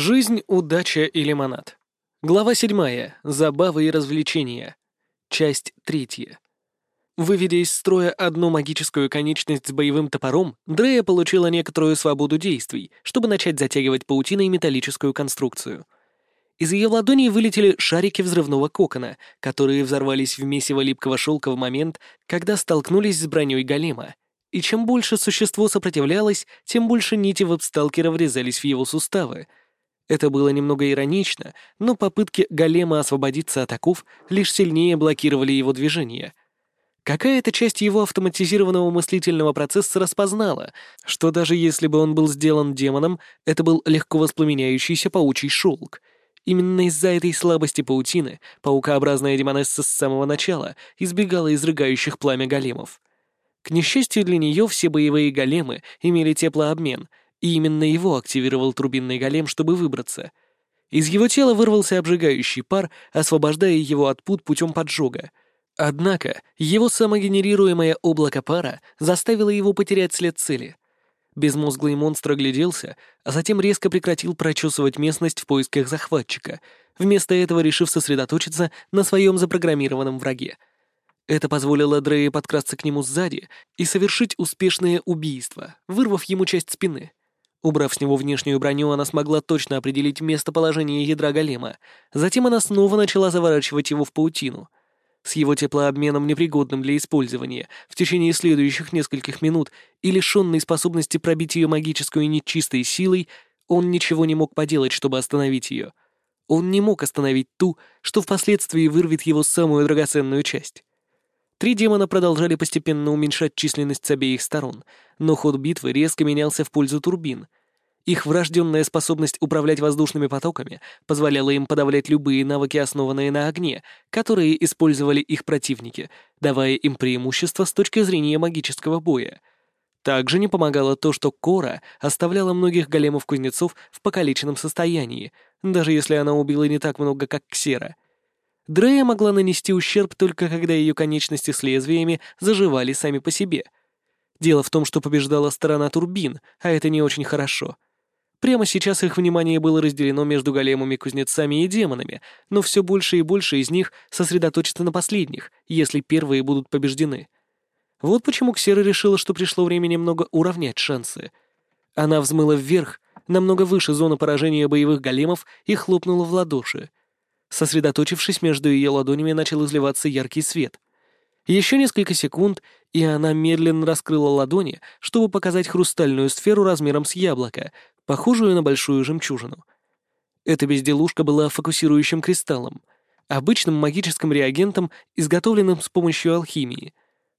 Жизнь, удача и лимонад. Глава 7. Забавы и развлечения. Часть 3. Выведя из строя одну магическую конечность с боевым топором, Дрея получила некоторую свободу действий, чтобы начать затягивать паутиной металлическую конструкцию. Из ее ладоней вылетели шарики взрывного кокона, которые взорвались в месиво липкого шелка в момент, когда столкнулись с броней голема. И чем больше существо сопротивлялось, тем больше нити веб-сталкера врезались в его суставы — это было немного иронично, но попытки голема освободиться от оков лишь сильнее блокировали его движение. Какая-то часть его автоматизированного мыслительного процесса распознала, что даже если бы он был сделан демоном, это был легко воспламеняющийся паучий шелк. Именно из-за этой слабости паутины паукообразная демонесса с самого начала избегала изрыгающих пламя големов. К несчастью для нее, все боевые големы имели теплообмен — и именно его активировал турбинный голем, чтобы выбраться. Из его тела вырвался обжигающий пар, освобождая его от пут путем поджога. Однако его самогенерируемое облако пара заставило его потерять след цели. Безмозглый монстр огляделся, а затем резко прекратил прочесывать местность в поисках захватчика, вместо этого решив сосредоточиться на своем запрограммированном враге. Это позволило Дрее подкрасться к нему сзади и совершить успешное убийство, вырвав ему часть спины. Убрав с него внешнюю броню, она смогла точно определить местоположение ядра голема. Затем она снова начала заворачивать его в паутину. С его теплообменом, непригодным для использования, в течение следующих нескольких минут и лишенной способности пробить ее магическую нечистой силой, он ничего не мог поделать, чтобы остановить ее. Он не мог остановить ту, что впоследствии вырвет его самую драгоценную часть. Три демона продолжали постепенно уменьшать численность с обеих сторон, но ход битвы резко менялся в пользу турбин. Их врожденная способность управлять воздушными потоками позволяла им подавлять любые навыки, основанные на огне, которые использовали их противники, давая им преимущество с точки зрения магического боя. Также не помогало то, что Кора оставляла многих големов-кузнецов в покалеченном состоянии, даже если она убила не так много, как Ксера — Дрея могла нанести ущерб только когда ее конечности с лезвиями заживали сами по себе. Дело в том, что побеждала сторона турбин, а это не очень хорошо. Прямо сейчас их внимание было разделено между големами-кузнецами и демонами, но все больше и больше из них сосредоточится на последних, если первые будут побеждены. Вот почему Ксера решила, что пришло время немного уравнять шансы. Она взмыла вверх, намного выше зоны поражения боевых големов и хлопнула в ладоши. Сосредоточившись между ее ладонями, начал изливаться яркий свет. Еще несколько секунд, и она медленно раскрыла ладони, чтобы показать хрустальную сферу размером с яблоко, похожую на большую жемчужину. Эта безделушка была фокусирующим кристаллом, обычным магическим реагентом, изготовленным с помощью алхимии.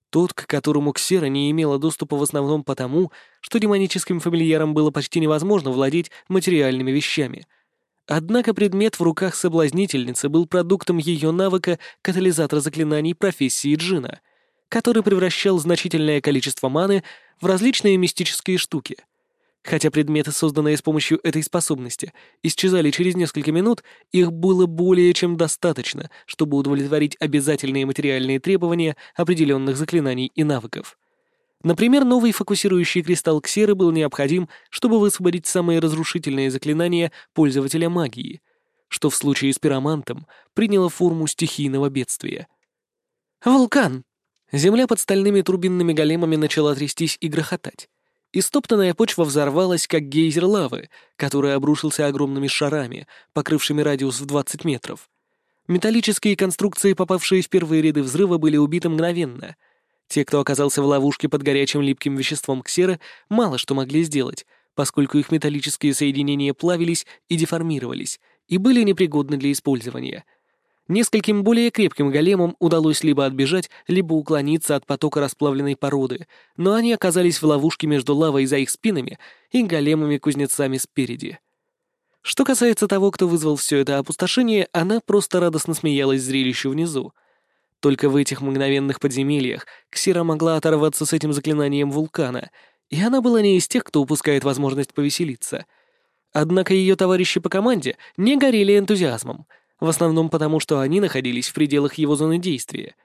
Тот, к которому Ксера не имела доступа в основном потому, что демоническим фамильярам было почти невозможно владеть материальными вещами — Однако предмет в руках соблазнительницы был продуктом ее навыка катализатора заклинаний профессии джина, который превращал значительное количество маны в различные мистические штуки. Хотя предметы, созданные с помощью этой способности, исчезали через несколько минут, их было более чем достаточно, чтобы удовлетворить обязательные материальные требования определенных заклинаний и навыков. Например, новый фокусирующий кристалл ксеры был необходим, чтобы высвободить самые разрушительные заклинания пользователя магии, что в случае с пиромантом приняло форму стихийного бедствия. «Вулкан!» Земля под стальными турбинными големами начала трястись и грохотать. Истоптанная почва взорвалась, как гейзер лавы, который обрушился огромными шарами, покрывшими радиус в 20 метров. Металлические конструкции, попавшие в первые ряды взрыва, были убиты мгновенно — те, кто оказался в ловушке под горячим липким веществом ксеры, мало что могли сделать, поскольку их металлические соединения плавились и деформировались, и были непригодны для использования. Нескольким более крепким големам удалось либо отбежать, либо уклониться от потока расплавленной породы, но они оказались в ловушке между лавой за их спинами и големами-кузнецами спереди. Что касается того, кто вызвал все это опустошение, она просто радостно смеялась зрелищу внизу — только в этих мгновенных подземельях Ксира могла оторваться с этим заклинанием вулкана, и она была не из тех, кто упускает возможность повеселиться. Однако ее товарищи по команде не горели энтузиазмом, в основном потому, что они находились в пределах его зоны действия.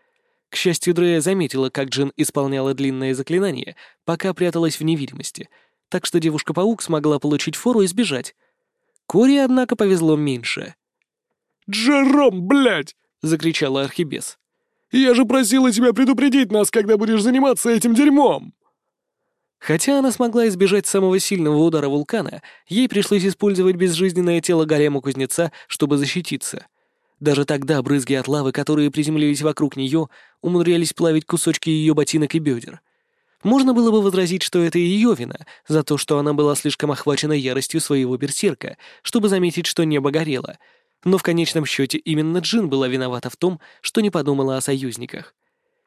К счастью, Дрея заметила, как Джин исполняла длинное заклинание, пока пряталась в невидимости, так что девушка-паук смогла получить фору и сбежать. Кори, однако, повезло меньше. «Джером, блядь!» — закричала Архибес. «Я же просила тебя предупредить нас, когда будешь заниматься этим дерьмом!» Хотя она смогла избежать самого сильного удара вулкана, ей пришлось использовать безжизненное тело голема кузнеца, чтобы защититься. Даже тогда брызги от лавы, которые приземлились вокруг нее, умудрялись плавить кусочки ее ботинок и бедер. Можно было бы возразить, что это ее вина, за то, что она была слишком охвачена яростью своего берсерка, чтобы заметить, что небо горело. Но в конечном счете именно Джин была виновата в том, что не подумала о союзниках.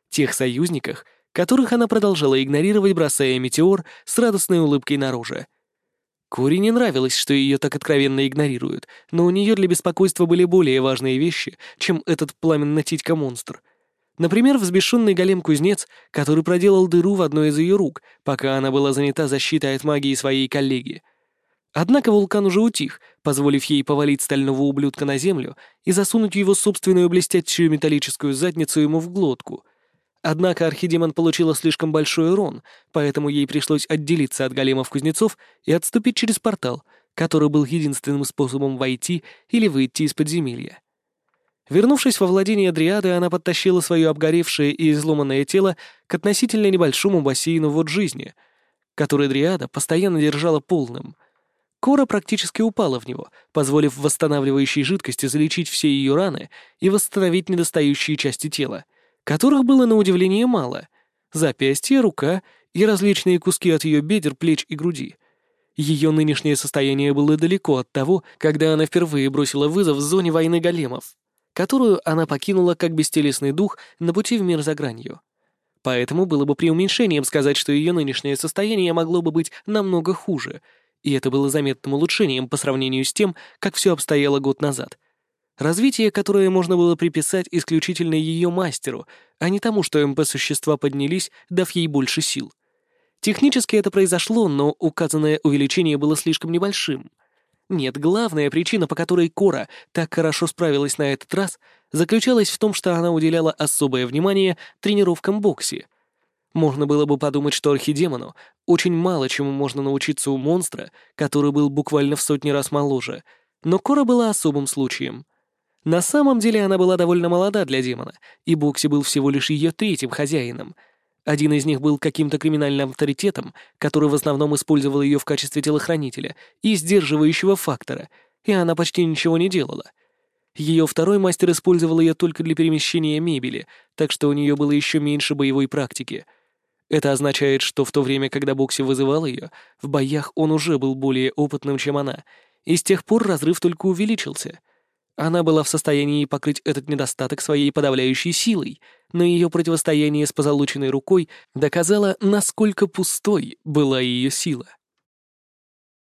Тех союзниках, которых она продолжала игнорировать, бросая метеор с радостной улыбкой на роже. Кори не нравилось, что ее так откровенно игнорируют, но у нее для беспокойства были более важные вещи, чем этот пламенно-титька-монстр. Например, взбешенный голем-кузнец, который проделал дыру в одной из ее рук, пока она была занята защитой от магии своей коллеги. Однако вулкан уже утих, позволив ей повалить стального ублюдка на землю и засунуть его собственную блестящую металлическую задницу ему в глотку — Однако архидемон получила слишком большой урон, поэтому ей пришлось отделиться от големов-кузнецов и отступить через портал, который был единственным способом войти или выйти из подземелья. Вернувшись во владение Дриады, она подтащила свое обгоревшее и изломанное тело к относительно небольшому бассейну вод жизни, который Дриада постоянно держала полным. Кора практически упала в него, позволив восстанавливающей жидкости залечить все ее раны и восстановить недостающие части тела — которых было на удивление мало. Запястье, рука и различные куски от ее бедер, плеч и груди. Ее нынешнее состояние было далеко от того, когда она впервые бросила вызов в зоне войны големов, которую она покинула как бестелесный дух на пути в мир за гранью. Поэтому было бы преуменьшением сказать, что ее нынешнее состояние могло бы быть намного хуже, и это было заметным улучшением по сравнению с тем, как все обстояло год назад — Развитие, которое можно было приписать исключительно ее мастеру, а не тому, что МП-существа поднялись, дав ей больше сил. Технически это произошло, но указанное увеличение было слишком небольшим. Нет, главная причина, по которой Кора так хорошо справилась на этот раз, заключалась в том, что она уделяла особое внимание тренировкам боксе. Можно было бы подумать, что архидемону очень мало чему можно научиться у монстра, который был буквально в сотни раз моложе, но Кора была особым случаем — на самом деле она была довольно молода для демона, и Бокси был всего лишь ее третьим хозяином. Один из них был каким-то криминальным авторитетом, который в основном использовал ее в качестве телохранителя и сдерживающего фактора, и она почти ничего не делала. Ее второй мастер использовал ее только для перемещения мебели, так что у нее было еще меньше боевой практики. Это означает, что в то время, когда Бокси вызывал ее, в боях он уже был более опытным, чем она, и с тех пор разрыв только увеличился — она была в состоянии покрыть этот недостаток своей подавляющей силой, но ее противостояние с позолоченной рукой доказало, насколько пустой была ее сила.